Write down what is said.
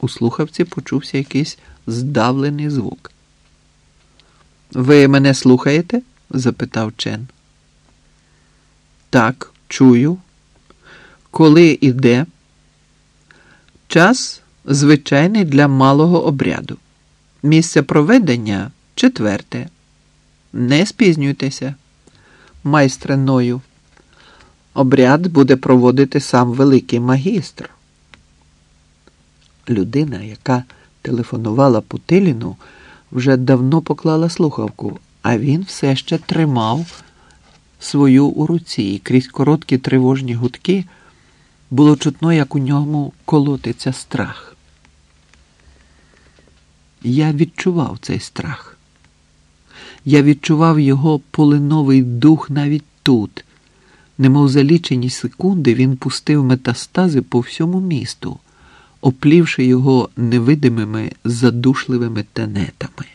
У слухавці почувся якийсь здавлений звук. Ви мене слухаєте? запитав Чен. Так, чую. Коли і де? Час звичайний для малого обряду. Місце проведення четверте. Не спізнюйтеся, майстре Ною. Обряд буде проводити сам великий магістр. Людина, яка телефонувала Путиліну, вже давно поклала слухавку, а він все ще тримав свою у руці, і крізь короткі тривожні гудки було чутно, як у ньому колотиться страх. Я відчував цей страх. Я відчував його полиновий дух навіть тут. Немов за лічені секунди він пустив метастази по всьому місту, оплівши його невидимими задушливими тенетами.